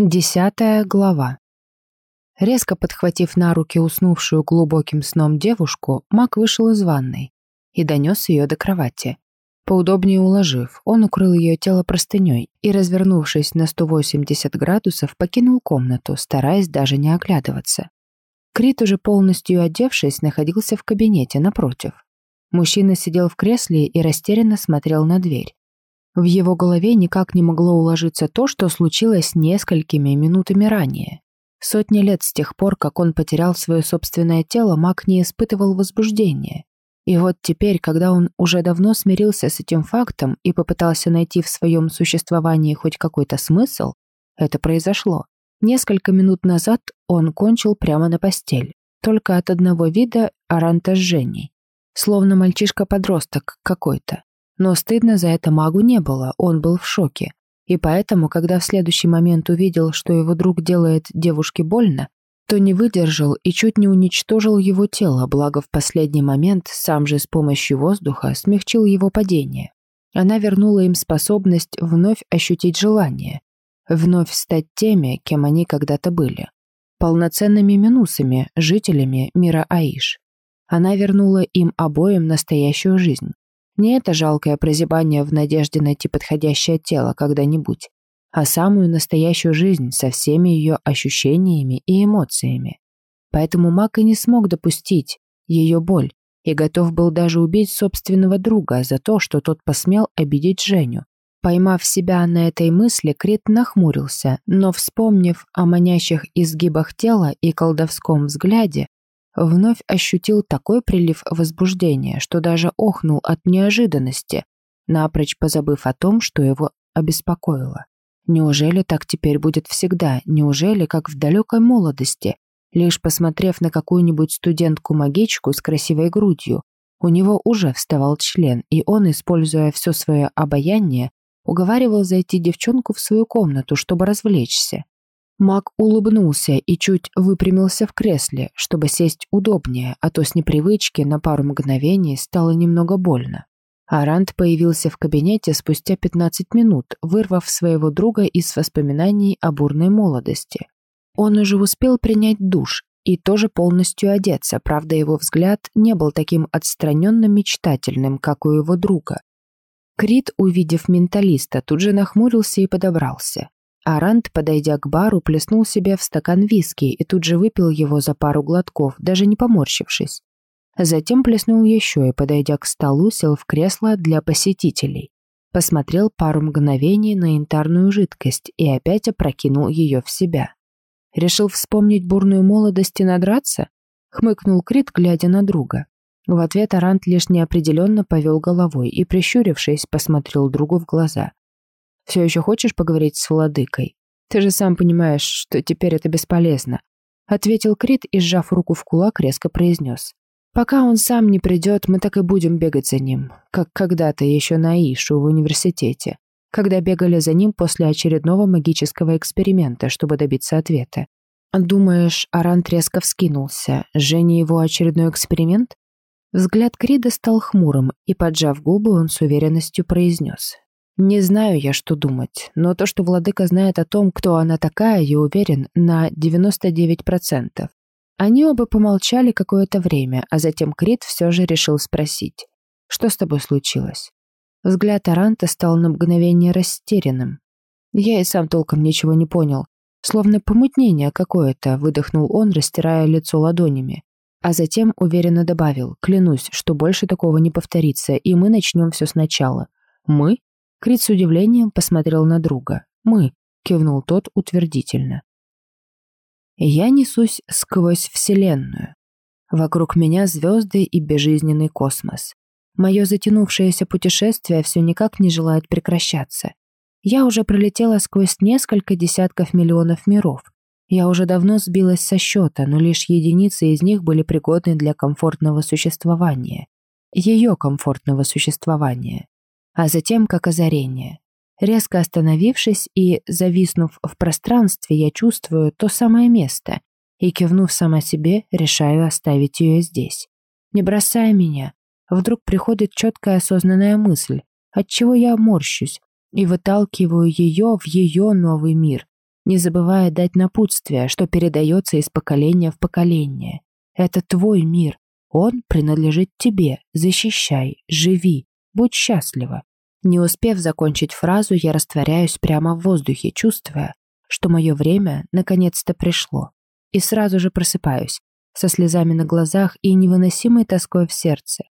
Десятая глава. Резко подхватив на руки уснувшую глубоким сном девушку, Мак вышел из ванной и донес ее до кровати. Поудобнее уложив, он укрыл ее тело простыней и, развернувшись на 180 градусов, покинул комнату, стараясь даже не оглядываться. Крит, уже полностью одевшись, находился в кабинете напротив. Мужчина сидел в кресле и растерянно смотрел на дверь. В его голове никак не могло уложиться то, что случилось несколькими минутами ранее. Сотни лет с тех пор, как он потерял свое собственное тело, маг не испытывал возбуждения. И вот теперь, когда он уже давно смирился с этим фактом и попытался найти в своем существовании хоть какой-то смысл, это произошло. Несколько минут назад он кончил прямо на постель, только от одного вида Аранта с. Словно мальчишка-подросток какой-то. Но стыдно за это магу не было, он был в шоке. И поэтому, когда в следующий момент увидел, что его друг делает девушке больно, то не выдержал и чуть не уничтожил его тело, благо в последний момент сам же с помощью воздуха смягчил его падение. Она вернула им способность вновь ощутить желание, вновь стать теми, кем они когда-то были. Полноценными минусами, жителями мира Аиш. Она вернула им обоим настоящую жизнь. Не это жалкое прозябание в надежде найти подходящее тело когда-нибудь, а самую настоящую жизнь со всеми ее ощущениями и эмоциями. Поэтому Мак и не смог допустить ее боль и готов был даже убить собственного друга за то, что тот посмел обидеть Женю. Поймав себя на этой мысли, Крит нахмурился, но, вспомнив о манящих изгибах тела и колдовском взгляде, вновь ощутил такой прилив возбуждения, что даже охнул от неожиданности, напрочь позабыв о том, что его обеспокоило. Неужели так теперь будет всегда? Неужели, как в далекой молодости, лишь посмотрев на какую-нибудь студентку-магичку с красивой грудью, у него уже вставал член, и он, используя все свое обаяние, уговаривал зайти девчонку в свою комнату, чтобы развлечься. Мак улыбнулся и чуть выпрямился в кресле, чтобы сесть удобнее, а то с непривычки на пару мгновений стало немного больно. Арант появился в кабинете спустя 15 минут, вырвав своего друга из воспоминаний о бурной молодости. Он уже успел принять душ и тоже полностью одеться, правда его взгляд не был таким отстраненно мечтательным, как у его друга. Крит, увидев менталиста, тут же нахмурился и подобрался. Арант, подойдя к бару, плеснул себе в стакан виски и тут же выпил его за пару глотков, даже не поморщившись. Затем плеснул еще и, подойдя к столу, сел в кресло для посетителей. Посмотрел пару мгновений на янтарную жидкость и опять опрокинул ее в себя. Решил вспомнить бурную молодость и надраться? Хмыкнул Крит, глядя на друга. В ответ Арант лишь неопределенно повел головой и, прищурившись, посмотрел другу в глаза. Все еще хочешь поговорить с владыкой? Ты же сам понимаешь, что теперь это бесполезно. Ответил Крит и, сжав руку в кулак, резко произнес. Пока он сам не придет, мы так и будем бегать за ним, как когда-то еще на Ишу в университете, когда бегали за ним после очередного магического эксперимента, чтобы добиться ответа. Думаешь, Арант резко вскинулся. Женя его очередной эксперимент? Взгляд Крида стал хмурым, и, поджав губы, он с уверенностью произнес. Не знаю я, что думать, но то, что владыка знает о том, кто она такая, я уверен на 99%. Они оба помолчали какое-то время, а затем Крит все же решил спросить. «Что с тобой случилось?» Взгляд Аранта стал на мгновение растерянным. Я и сам толком ничего не понял. Словно помутнение какое-то, выдохнул он, растирая лицо ладонями. А затем уверенно добавил, клянусь, что больше такого не повторится, и мы начнем все сначала. Мы? Крит с удивлением посмотрел на друга. «Мы», — кивнул тот утвердительно. «Я несусь сквозь Вселенную. Вокруг меня звезды и безжизненный космос. Мое затянувшееся путешествие все никак не желает прекращаться. Я уже пролетела сквозь несколько десятков миллионов миров. Я уже давно сбилась со счета, но лишь единицы из них были пригодны для комфортного существования. Ее комфортного существования а затем как озарение. Резко остановившись и зависнув в пространстве, я чувствую то самое место и, кивнув сама себе, решаю оставить ее здесь. Не бросая меня, вдруг приходит четкая осознанная мысль, от чего я морщусь, и выталкиваю ее в ее новый мир. не забывая дать напутствие, что передается из поколения в поколение. Это твой мир, он принадлежит тебе, защищай, живи, будь счастлива. Не успев закончить фразу, я растворяюсь прямо в воздухе, чувствуя, что мое время наконец-то пришло. И сразу же просыпаюсь, со слезами на глазах и невыносимой тоской в сердце,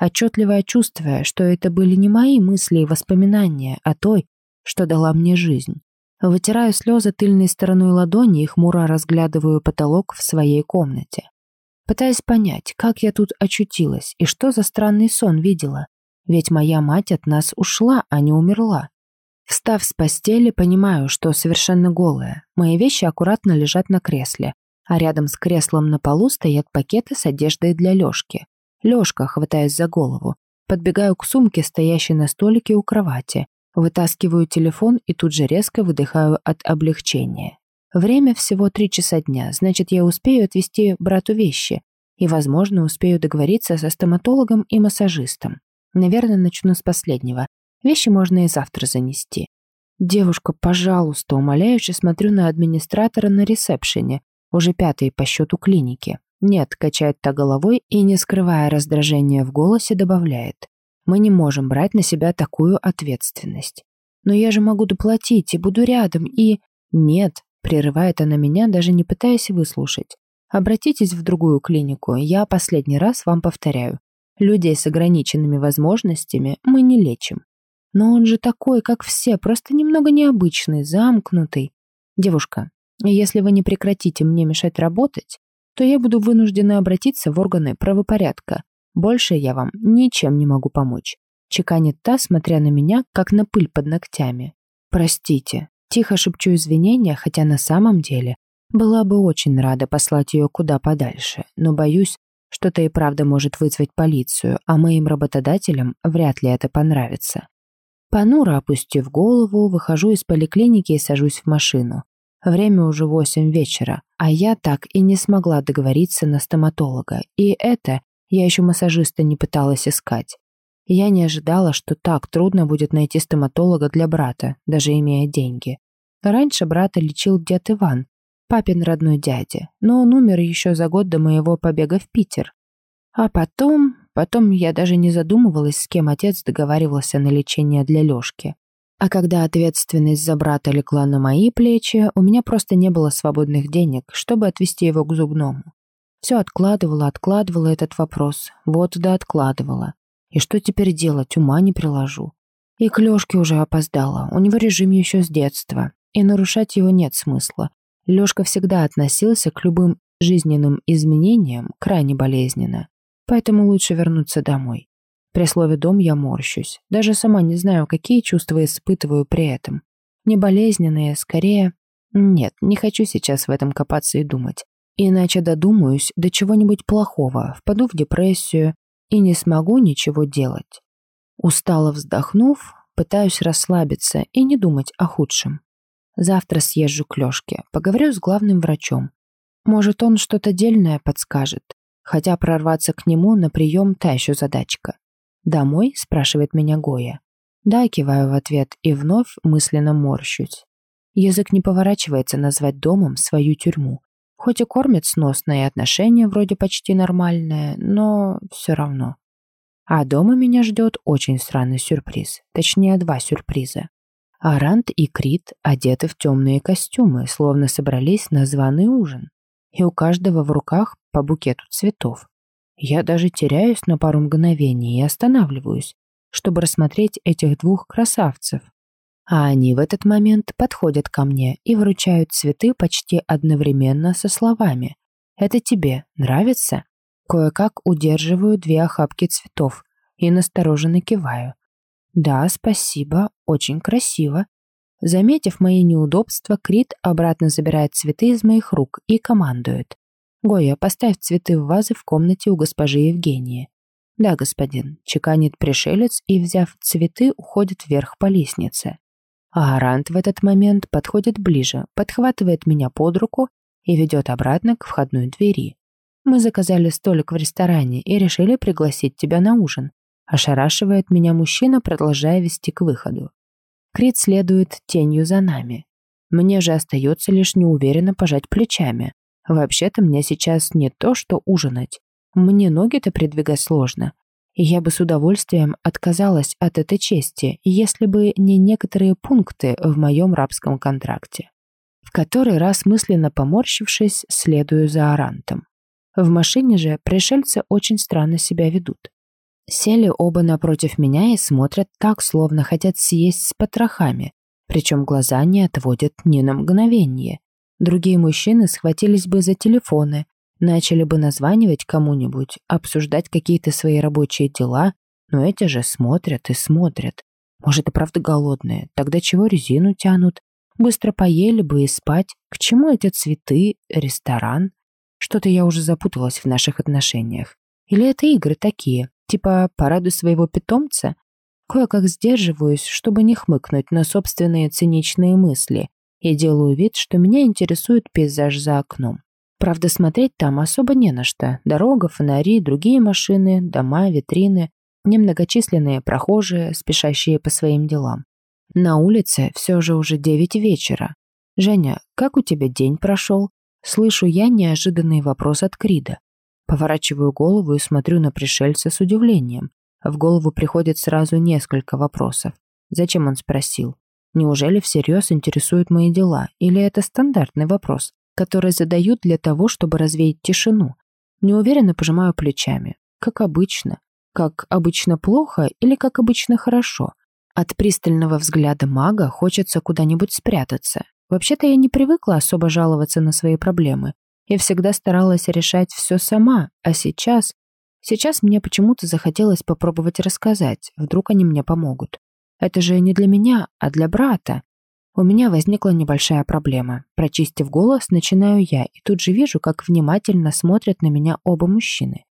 отчетливо чувствуя, что это были не мои мысли и воспоминания, а той, что дала мне жизнь. Вытираю слезы тыльной стороной ладони и хмуро разглядываю потолок в своей комнате. Пытаясь понять, как я тут очутилась и что за странный сон видела, ведь моя мать от нас ушла, а не умерла. Встав с постели, понимаю, что совершенно голая. Мои вещи аккуратно лежат на кресле, а рядом с креслом на полу стоят пакеты с одеждой для Лёшки. Лёшка, хватаясь за голову, подбегаю к сумке, стоящей на столике у кровати, вытаскиваю телефон и тут же резко выдыхаю от облегчения. Время всего три часа дня, значит, я успею отвезти брату вещи и, возможно, успею договориться со стоматологом и массажистом. Наверное, начну с последнего. Вещи можно и завтра занести. Девушка, пожалуйста, умоляюще смотрю на администратора на ресепшене, уже пятой по счету клиники. Нет, качает та головой и, не скрывая раздражения в голосе, добавляет. Мы не можем брать на себя такую ответственность. Но я же могу доплатить и буду рядом, и... Нет, прерывает она меня, даже не пытаясь выслушать. Обратитесь в другую клинику, я последний раз вам повторяю. Людей с ограниченными возможностями мы не лечим. Но он же такой, как все, просто немного необычный, замкнутый. Девушка, если вы не прекратите мне мешать работать, то я буду вынуждена обратиться в органы правопорядка. Больше я вам ничем не могу помочь. Чеканит та, смотря на меня, как на пыль под ногтями. Простите. Тихо шепчу извинения, хотя на самом деле была бы очень рада послать ее куда подальше, но боюсь, что-то и правда может вызвать полицию, а моим работодателям вряд ли это понравится. Понуро опустив голову, выхожу из поликлиники и сажусь в машину. Время уже восемь вечера, а я так и не смогла договориться на стоматолога. И это я еще массажиста не пыталась искать. Я не ожидала, что так трудно будет найти стоматолога для брата, даже имея деньги. Раньше брата лечил дед Иван, папин родной дядя, но он умер еще за год до моего побега в Питер. А потом Потом я даже не задумывалась, с кем отец договаривался на лечение для Лёшки. А когда ответственность за брата легла на мои плечи, у меня просто не было свободных денег, чтобы отвезти его к зубному. Все откладывала, откладывала этот вопрос. Вот да откладывала. И что теперь делать, ума не приложу. И к Лёшке уже опоздала, у него режим еще с детства. И нарушать его нет смысла. Лёшка всегда относился к любым жизненным изменениям крайне болезненно поэтому лучше вернуться домой. При слове «дом» я морщусь. Даже сама не знаю, какие чувства испытываю при этом. Не болезненные, скорее... Нет, не хочу сейчас в этом копаться и думать. Иначе додумаюсь до чего-нибудь плохого, впаду в депрессию и не смогу ничего делать. Устало вздохнув, пытаюсь расслабиться и не думать о худшем. Завтра съезжу к Лёшке, поговорю с главным врачом. Может, он что-то дельное подскажет хотя прорваться к нему на прием та еще задачка. «Домой?» – спрашивает меня Гоя. «Да», – киваю в ответ и вновь мысленно морщусь. Язык не поворачивается назвать домом свою тюрьму. Хоть и кормят сносно и отношения вроде почти нормальное, но все равно. А дома меня ждет очень странный сюрприз. Точнее, два сюрприза. Арант и Крит одеты в темные костюмы, словно собрались на званый ужин и у каждого в руках по букету цветов. Я даже теряюсь на пару мгновений и останавливаюсь, чтобы рассмотреть этих двух красавцев. А они в этот момент подходят ко мне и вручают цветы почти одновременно со словами «Это тебе нравится?» Кое-как удерживаю две охапки цветов и настороженно киваю. «Да, спасибо, очень красиво», Заметив мои неудобства, Крит обратно забирает цветы из моих рук и командует. «Гоя, поставь цветы в вазы в комнате у госпожи Евгении». «Да, господин», — чеканит пришелец и, взяв цветы, уходит вверх по лестнице. А Арант в этот момент подходит ближе, подхватывает меня под руку и ведет обратно к входной двери. «Мы заказали столик в ресторане и решили пригласить тебя на ужин», ошарашивает меня мужчина, продолжая вести к выходу. Крит следует тенью за нами. Мне же остается лишь неуверенно пожать плечами. Вообще-то мне сейчас не то, что ужинать. Мне ноги-то придвигать сложно. И я бы с удовольствием отказалась от этой чести, если бы не некоторые пункты в моем рабском контракте. В который раз мысленно поморщившись, следую за Арантом. В машине же пришельцы очень странно себя ведут. Сели оба напротив меня и смотрят так, словно хотят съесть с потрохами, причем глаза не отводят ни на мгновение. Другие мужчины схватились бы за телефоны, начали бы названивать кому-нибудь, обсуждать какие-то свои рабочие дела, но эти же смотрят и смотрят. Может, и правда голодные, тогда чего резину тянут? Быстро поели бы и спать. К чему эти цветы, ресторан? Что-то я уже запуталась в наших отношениях. Или это игры такие, типа «порадуй своего питомца»? Кое-как сдерживаюсь, чтобы не хмыкнуть на собственные циничные мысли, и делаю вид, что меня интересует пейзаж за окном. Правда, смотреть там особо не на что. Дорога, фонари, другие машины, дома, витрины, немногочисленные прохожие, спешащие по своим делам. На улице все же уже девять вечера. «Женя, как у тебя день прошел?» Слышу я неожиданный вопрос от Крида. Поворачиваю голову и смотрю на пришельца с удивлением. В голову приходит сразу несколько вопросов. Зачем он спросил? Неужели всерьез интересуют мои дела? Или это стандартный вопрос, который задают для того, чтобы развеять тишину? Неуверенно пожимаю плечами. Как обычно. Как обычно плохо или как обычно хорошо? От пристального взгляда мага хочется куда-нибудь спрятаться, Вообще-то я не привыкла особо жаловаться на свои проблемы. Я всегда старалась решать все сама, а сейчас... Сейчас мне почему-то захотелось попробовать рассказать, вдруг они мне помогут. Это же не для меня, а для брата. У меня возникла небольшая проблема. Прочистив голос, начинаю я, и тут же вижу, как внимательно смотрят на меня оба мужчины.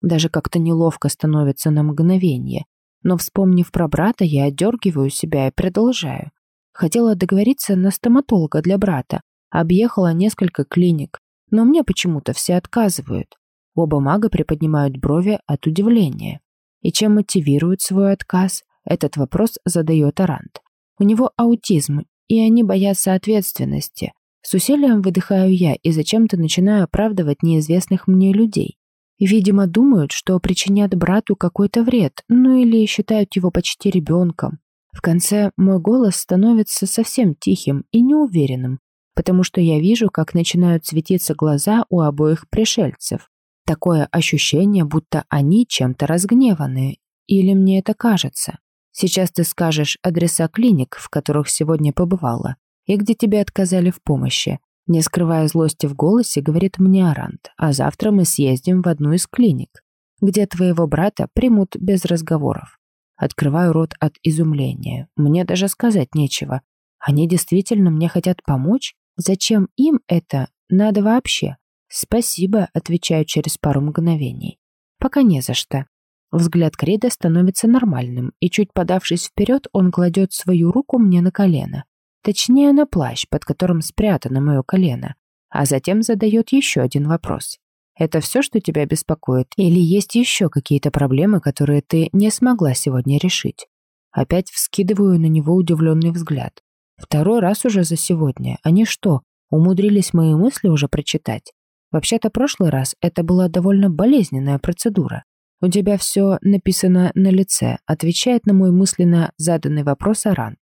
Даже как-то неловко становится на мгновение. Но, вспомнив про брата, я отдергиваю себя и продолжаю. Хотела договориться на стоматолога для брата. Объехала несколько клиник. Но мне почему-то все отказывают. Оба мага приподнимают брови от удивления. И чем мотивируют свой отказ? Этот вопрос задает Арант. У него аутизм, и они боятся ответственности. С усилием выдыхаю я и зачем-то начинаю оправдывать неизвестных мне людей. Видимо, думают, что причинят брату какой-то вред, ну или считают его почти ребенком. В конце мой голос становится совсем тихим и неуверенным, потому что я вижу, как начинают светиться глаза у обоих пришельцев. Такое ощущение, будто они чем-то разгневаны. Или мне это кажется? Сейчас ты скажешь адреса клиник, в которых сегодня побывала, и где тебе отказали в помощи. Не скрывая злости в голосе, говорит мне Арант, а завтра мы съездим в одну из клиник, где твоего брата примут без разговоров. Открываю рот от изумления. Мне даже сказать нечего. Они действительно мне хотят помочь? Зачем им это надо вообще? Спасибо, отвечаю через пару мгновений. Пока не за что. Взгляд Крида становится нормальным, и чуть подавшись вперед, он кладет свою руку мне на колено. Точнее, на плащ, под которым спрятано мое колено. А затем задает еще один вопрос. Это все, что тебя беспокоит? Или есть еще какие-то проблемы, которые ты не смогла сегодня решить? Опять вскидываю на него удивленный взгляд. Второй раз уже за сегодня. Они что, умудрились мои мысли уже прочитать? Вообще-то прошлый раз это была довольно болезненная процедура. У тебя все написано на лице, отвечает на мой мысленно заданный вопрос Арант.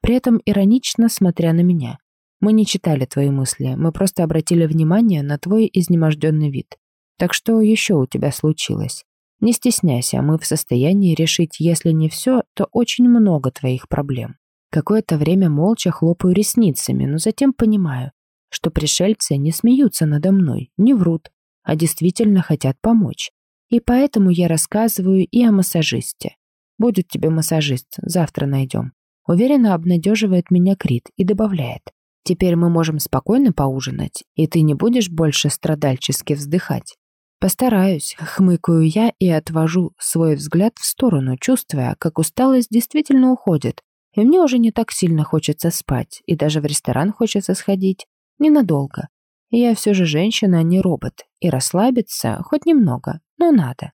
При этом иронично смотря на меня. Мы не читали твои мысли, мы просто обратили внимание на твой изнеможденный вид. Так что еще у тебя случилось? Не стесняйся, мы в состоянии решить, если не все, то очень много твоих проблем. Какое-то время молча хлопаю ресницами, но затем понимаю, что пришельцы не смеются надо мной, не врут, а действительно хотят помочь. И поэтому я рассказываю и о массажисте. Будет тебе массажист, завтра найдем. Уверенно обнадеживает меня Крит и добавляет. Теперь мы можем спокойно поужинать, и ты не будешь больше страдальчески вздыхать. Постараюсь, хмыкаю я и отвожу свой взгляд в сторону, чувствуя, как усталость действительно уходит, и мне уже не так сильно хочется спать, и даже в ресторан хочется сходить. Ненадолго. я все же женщина, а не робот, и расслабиться хоть немного, но надо.